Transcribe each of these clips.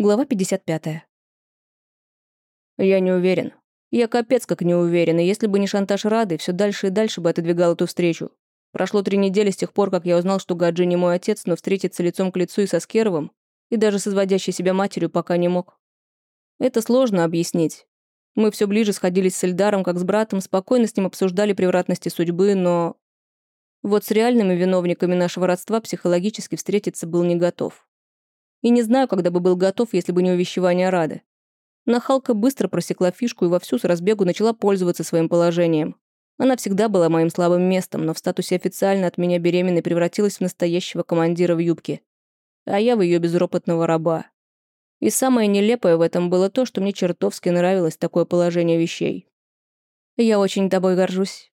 Глава 55. Я не уверен. Я капец как не уверен, и если бы не шантаж Рады, все дальше и дальше бы отодвигал эту встречу. Прошло три недели с тех пор, как я узнал, что Гаджи не мой отец, но встретиться лицом к лицу и со Скеровым, и даже с изводящей себя матерью пока не мог. Это сложно объяснить. Мы все ближе сходились с Эльдаром, как с братом, спокойно с ним обсуждали превратности судьбы, но... Вот с реальными виновниками нашего родства психологически встретиться был не готов. И не знаю, когда бы был готов, если бы не увещевание Рады. Нахалка быстро просекла фишку и вовсю с разбегу начала пользоваться своим положением. Она всегда была моим слабым местом, но в статусе официально от меня беременной превратилась в настоящего командира в юбке. А я в ее безропотного раба. И самое нелепое в этом было то, что мне чертовски нравилось такое положение вещей. Я очень тобой горжусь.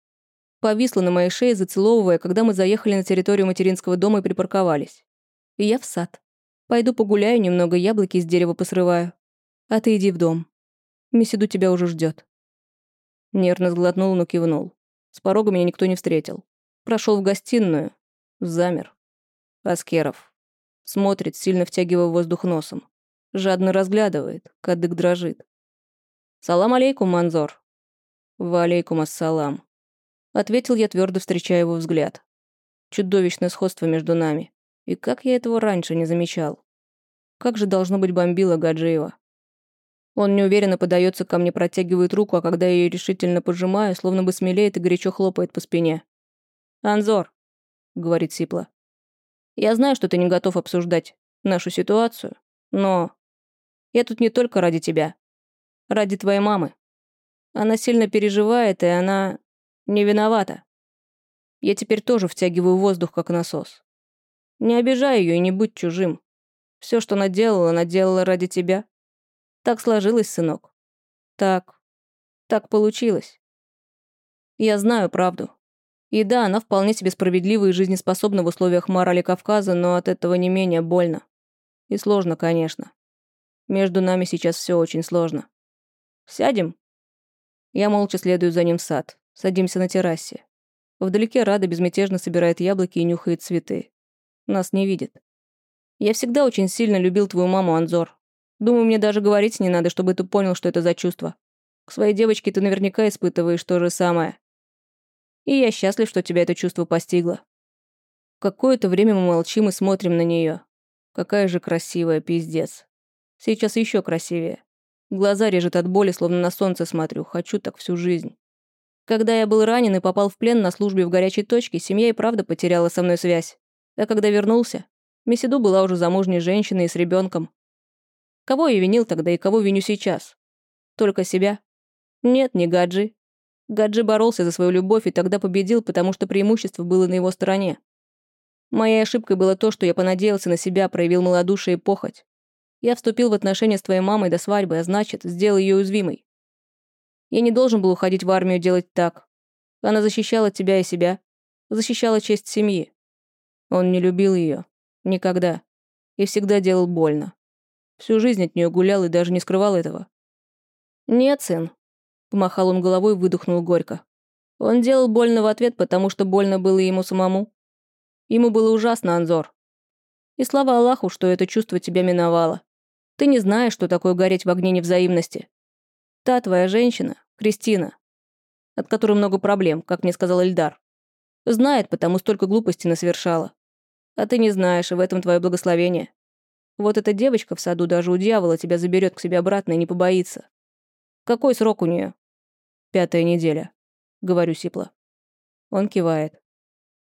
Повисла на моей шее, зацеловывая, когда мы заехали на территорию материнского дома и припарковались. И я в сад. Пойду погуляю немного, яблоки из дерева посрываю. А ты иди в дом. Месиду тебя уже ждет. Нервно сглотнул, но кивнул. С порога меня никто не встретил. Прошел в гостиную. Замер. Аскеров. Смотрит, сильно втягивая воздух носом. Жадно разглядывает, кадык дрожит. «Салам алейкум, Манзор». «Ва алейкум ассалам», — ответил я, твердо встречая его взгляд. Чудовищное сходство между нами. И как я этого раньше не замечал? Как же должно быть бомбило Гаджиева? Он неуверенно подается ко мне, протягивает руку, а когда я ее решительно пожимаю, словно бы смелеет и горячо хлопает по спине. «Анзор», — говорит Сипла, — «я знаю, что ты не готов обсуждать нашу ситуацию, но я тут не только ради тебя, ради твоей мамы. Она сильно переживает, и она не виновата. Я теперь тоже втягиваю воздух, как насос. Не обижай ее и не будь чужим. Все, что она делала, она делала ради тебя. Так сложилось, сынок. Так. Так получилось. Я знаю правду. И да, она вполне себе справедлива и жизнеспособна в условиях морали Кавказа, но от этого не менее больно. И сложно, конечно. Между нами сейчас все очень сложно. Сядем? Я молча следую за ним в сад. Садимся на террасе. Вдалеке Рада безмятежно собирает яблоки и нюхает цветы. Нас не видит. Я всегда очень сильно любил твою маму, Анзор. Думаю, мне даже говорить не надо, чтобы ты понял, что это за чувство. К своей девочке ты наверняка испытываешь то же самое. И я счастлив, что тебя это чувство постигло. Какое-то время мы молчим и смотрим на нее. Какая же красивая, пиздец. Сейчас еще красивее. Глаза режет от боли, словно на солнце смотрю. Хочу так всю жизнь. Когда я был ранен и попал в плен на службе в горячей точке, семья и правда потеряла со мной связь. А когда вернулся, Месиду была уже замужней женщиной и с ребенком. Кого я винил тогда и кого виню сейчас? Только себя? Нет, не Гаджи. Гаджи боролся за свою любовь и тогда победил, потому что преимущество было на его стороне. Моей ошибкой было то, что я понадеялся на себя, проявил малодушие и похоть. Я вступил в отношения с твоей мамой до свадьбы, а значит, сделал ее уязвимой. Я не должен был уходить в армию делать так. Она защищала тебя и себя, защищала честь семьи. Он не любил ее. Никогда. И всегда делал больно. Всю жизнь от нее гулял и даже не скрывал этого. «Нет, сын», — помахал он головой и выдохнул горько. Он делал больно в ответ, потому что больно было ему самому. Ему было ужасно, Анзор. И слава Аллаху, что это чувство тебя миновало. Ты не знаешь, что такое гореть в огне невзаимности. Та твоя женщина, Кристина, от которой много проблем, как мне сказал Эльдар, знает, потому столько глупостей насовершала. А ты не знаешь, и в этом твое благословение. Вот эта девочка в саду даже у дьявола тебя заберет к себе обратно и не побоится. Какой срок у нее? Пятая неделя, говорю сипло. Он кивает.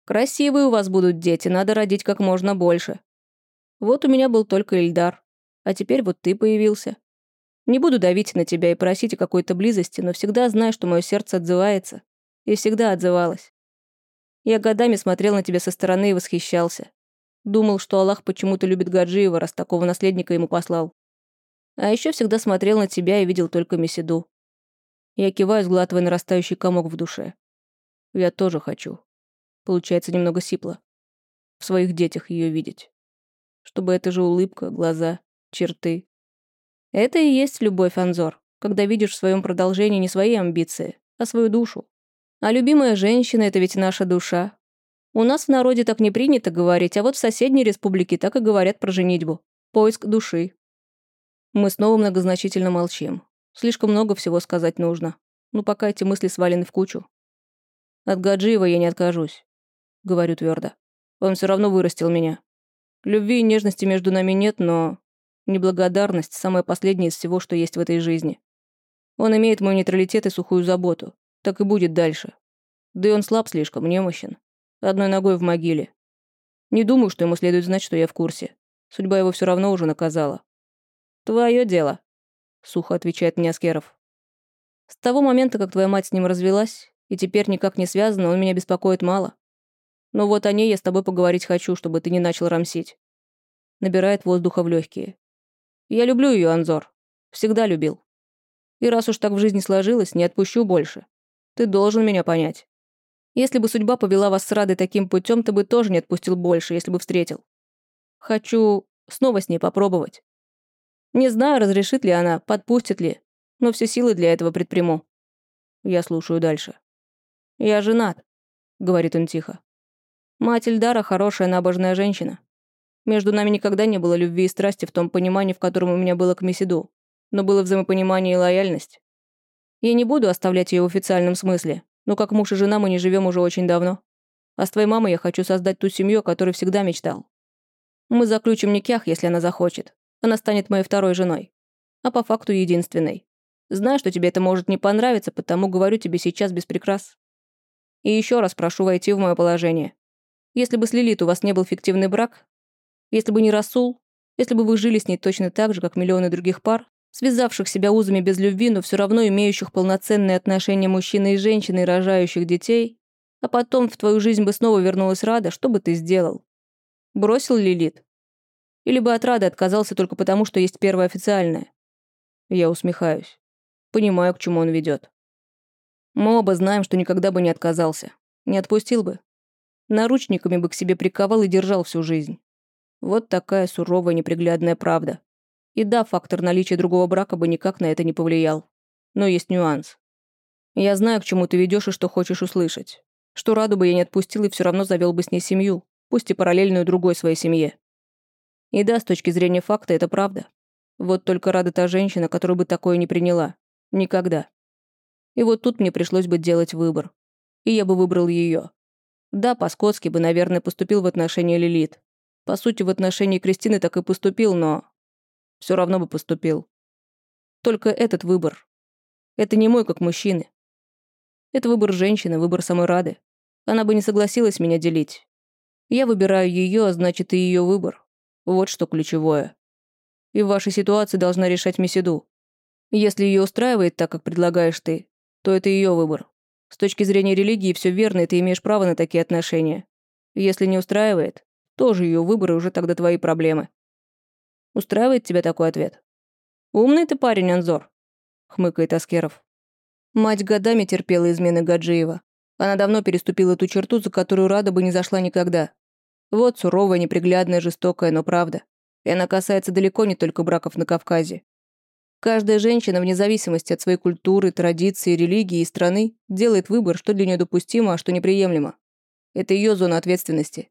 Красивые у вас будут дети, надо родить как можно больше. Вот у меня был только Ильдар, а теперь вот ты появился. Не буду давить на тебя и просить о какой-то близости, но всегда знаю, что мое сердце отзывается. И всегда отзывалось. Я годами смотрел на тебя со стороны и восхищался. Думал, что Аллах почему-то любит Гаджиева, раз такого наследника ему послал. А еще всегда смотрел на тебя и видел только Месиду. Я киваю, сглатывая нарастающий комок в душе. Я тоже хочу. Получается немного сипло. В своих детях ее видеть. Чтобы эта же улыбка, глаза, черты. Это и есть любовь, Анзор, когда видишь в своем продолжении не свои амбиции, а свою душу. А любимая женщина — это ведь наша душа. У нас в народе так не принято говорить, а вот в соседней республике так и говорят про женитьбу. Поиск души. Мы снова многозначительно молчим. Слишком много всего сказать нужно. Но пока эти мысли свалены в кучу. От Гаджиева я не откажусь. Говорю твердо. Он все равно вырастил меня. Любви и нежности между нами нет, но... Неблагодарность – самое последнее из всего, что есть в этой жизни. Он имеет мой нейтралитет и сухую заботу. Так и будет дальше. Да и он слаб слишком, немощен. Одной ногой в могиле. Не думаю, что ему следует знать, что я в курсе. Судьба его все равно уже наказала. «Твое дело», — сухо отвечает мне Аскеров. «С того момента, как твоя мать с ним развелась, и теперь никак не связана, он меня беспокоит мало. Но вот о ней я с тобой поговорить хочу, чтобы ты не начал рамсить». Набирает воздуха в легкие. «Я люблю ее, Анзор. Всегда любил. И раз уж так в жизни сложилось, не отпущу больше. Ты должен меня понять. Если бы судьба повела вас с Радой таким путем, ты бы тоже не отпустил больше, если бы встретил. Хочу снова с ней попробовать. Не знаю, разрешит ли она, подпустит ли, но все силы для этого предприму. Я слушаю дальше. «Я женат», — говорит он тихо. «Мать Ильдара хорошая, набожная женщина. Между нами никогда не было любви и страсти в том понимании, в котором у меня было к Месиду но было взаимопонимание и лояльность. Я не буду оставлять ее в официальном смысле, но как муж и жена мы не живем уже очень давно. А с твоей мамой я хочу создать ту семью, о которой всегда мечтал. Мы заключим никях, если она захочет. Она станет моей второй женой. А по факту единственной. Знаю, что тебе это может не понравиться, потому говорю тебе сейчас без прикрас. И еще раз прошу войти в мое положение. Если бы с Лилит у вас не был фиктивный брак, если бы не Расул, если бы вы жили с ней точно так же, как миллионы других пар, связавших себя узами без любви, но все равно имеющих полноценные отношения мужчины и женщины рожающих детей, а потом в твою жизнь бы снова вернулась Рада, что бы ты сделал? Бросил Лилит? Или бы от Рады отказался только потому, что есть первая официальная? Я усмехаюсь. Понимаю, к чему он ведет. Мы оба знаем, что никогда бы не отказался. Не отпустил бы. Наручниками бы к себе приковал и держал всю жизнь. Вот такая суровая неприглядная правда. И да, фактор наличия другого брака бы никак на это не повлиял. Но есть нюанс. Я знаю, к чему ты ведешь и что хочешь услышать. Что Раду бы я не отпустил и все равно завел бы с ней семью, пусть и параллельную другой своей семье. И да, с точки зрения факта, это правда. Вот только Рада та женщина, которую бы такое не приняла. Никогда. И вот тут мне пришлось бы делать выбор. И я бы выбрал ее. Да, по-скотски бы, наверное, поступил в отношении Лилит. По сути, в отношении Кристины так и поступил, но все равно бы поступил. Только этот выбор. Это не мой как мужчины. Это выбор женщины, выбор самой Рады. Она бы не согласилась меня делить. Я выбираю ее, а значит и ее выбор. Вот что ключевое. И в вашей ситуации должна решать Месиду. Если ее устраивает так, как предлагаешь ты, то это ее выбор. С точки зрения религии все верно, и ты имеешь право на такие отношения. Если не устраивает, тоже ее выбор, и уже тогда твои проблемы. Устраивает тебя такой ответ? Умный ты парень, Анзор, хмыкает Аскеров. Мать годами терпела измены Гаджиева. Она давно переступила ту черту, за которую Рада бы не зашла никогда. Вот суровая, неприглядная, жестокая, но правда. И она касается далеко не только браков на Кавказе. Каждая женщина, вне зависимости от своей культуры, традиции, религии и страны, делает выбор, что для нее допустимо, а что неприемлемо. Это ее зона ответственности.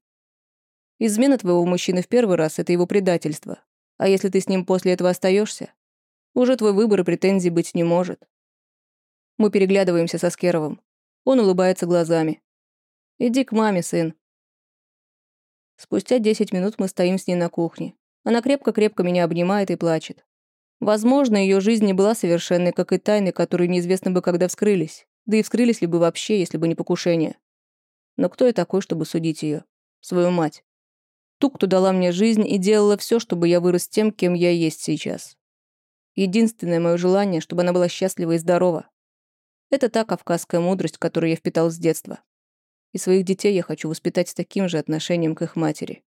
Измена твоего мужчины в первый раз – это его предательство. А если ты с ним после этого остаешься, уже твой выбор и претензий быть не может. Мы переглядываемся со Скеровым. Он улыбается глазами. «Иди к маме, сын». Спустя 10 минут мы стоим с ней на кухне. Она крепко-крепко меня обнимает и плачет. Возможно, ее жизнь не была совершенной, как и тайны, которые неизвестно бы, когда вскрылись. Да и вскрылись ли бы вообще, если бы не покушение. Но кто я такой, чтобы судить ее? Свою мать. Ту, кто дала мне жизнь и делала все, чтобы я вырос тем, кем я есть сейчас. Единственное мое желание, чтобы она была счастлива и здорова. Это та кавказская мудрость, которую я впитал с детства. И своих детей я хочу воспитать с таким же отношением к их матери.